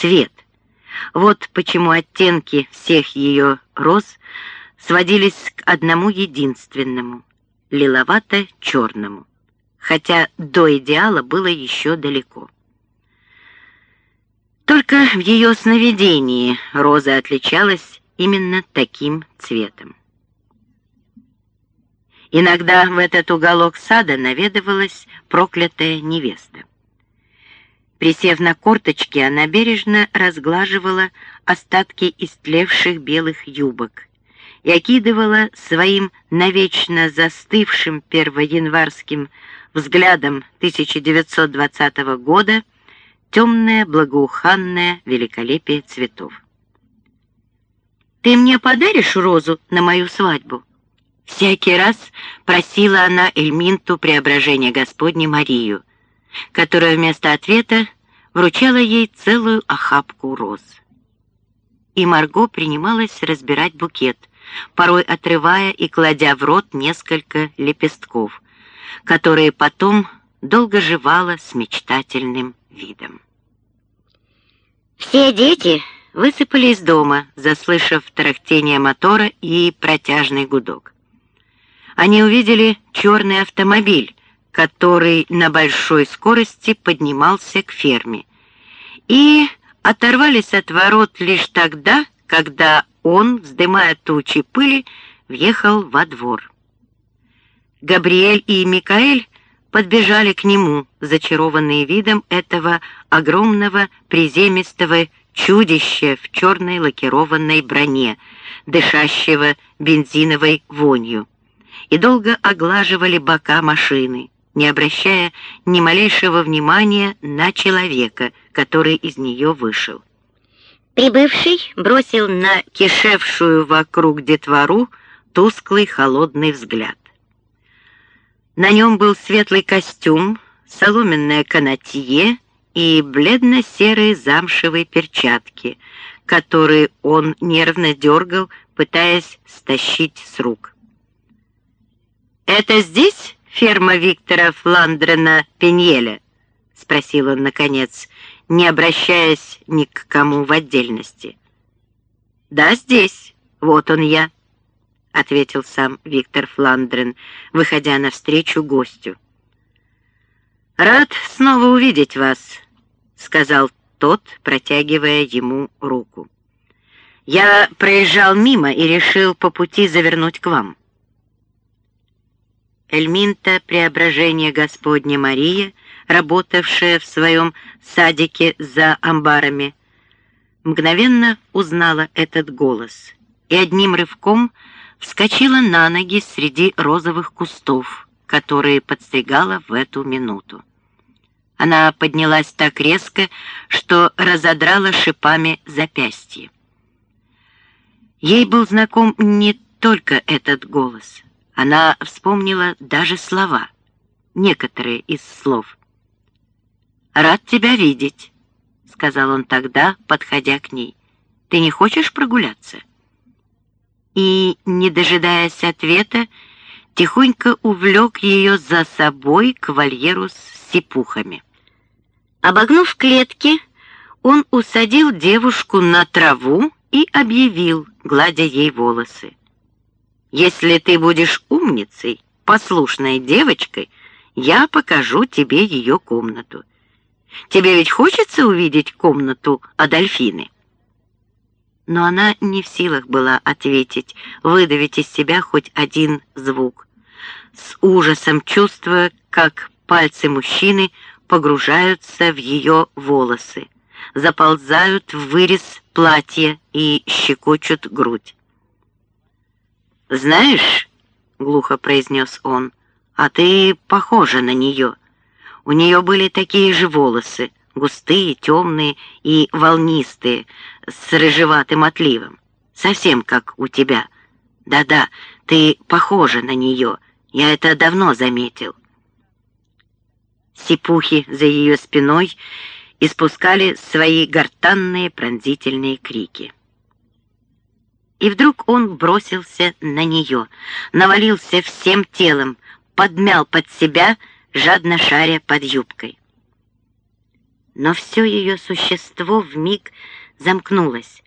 цвет. Вот почему оттенки всех ее роз сводились к одному единственному — лиловато-черному, хотя до идеала было еще далеко. Только в ее сновидении роза отличалась именно таким цветом. Иногда в этот уголок сада наведывалась проклятая невеста. Присев на корточки, она бережно разглаживала остатки истлевших белых юбок и окидывала своим навечно застывшим первоянварским взглядом 1920 года темное благоуханное великолепие цветов. «Ты мне подаришь розу на мою свадьбу?» Всякий раз просила она Эльминту преображения Господне Марию, которая вместо ответа вручала ей целую охапку роз. И Марго принималась разбирать букет, порой отрывая и кладя в рот несколько лепестков, которые потом долго жевала с мечтательным видом. Все дети высыпали из дома, заслышав тарахтение мотора и протяжный гудок. Они увидели черный автомобиль, который на большой скорости поднимался к ферме, и оторвались от ворот лишь тогда, когда он, вздымая тучи пыли, въехал во двор. Габриэль и Микаэль подбежали к нему, зачарованные видом этого огромного приземистого чудища в черной лакированной броне, дышащего бензиновой вонью, и долго оглаживали бока машины, не обращая ни малейшего внимания на человека, который из нее вышел. Прибывший бросил на кишевшую вокруг детвору тусклый холодный взгляд. На нем был светлый костюм, соломенное канатье и бледно-серые замшевые перчатки, которые он нервно дергал, пытаясь стащить с рук. «Это здесь ферма Виктора Фландрена Пеньеля?» — спросил он, наконец, не обращаясь ни к кому в отдельности. «Да, здесь. Вот он я». — ответил сам Виктор Фландрен, выходя навстречу гостю. «Рад снова увидеть вас», — сказал тот, протягивая ему руку. «Я проезжал мимо и решил по пути завернуть к вам». Эльминта Преображение Господня Мария, работавшая в своем садике за амбарами, мгновенно узнала этот голос и одним рывком — вскочила на ноги среди розовых кустов, которые подстригала в эту минуту. Она поднялась так резко, что разодрала шипами запястье. Ей был знаком не только этот голос. Она вспомнила даже слова, некоторые из слов. «Рад тебя видеть», — сказал он тогда, подходя к ней. «Ты не хочешь прогуляться?» и, не дожидаясь ответа, тихонько увлек ее за собой к вольеру с сипухами. Обогнув клетки, он усадил девушку на траву и объявил, гладя ей волосы. «Если ты будешь умницей, послушной девочкой, я покажу тебе ее комнату. Тебе ведь хочется увидеть комнату Адольфины?» но она не в силах была ответить, выдавить из себя хоть один звук. С ужасом чувствуя, как пальцы мужчины погружаются в ее волосы, заползают в вырез платья и щекочут грудь. «Знаешь», — глухо произнес он, — «а ты похожа на нее. У нее были такие же волосы, густые, темные и волнистые, с рыжеватым отливом. Совсем как у тебя. Да-да, ты похожа на нее. Я это давно заметил. Сипухи за ее спиной испускали свои гортанные пронзительные крики. И вдруг он бросился на нее, навалился всем телом, подмял под себя, жадно шаря под юбкой. но все ее существо вмиг замкнулось.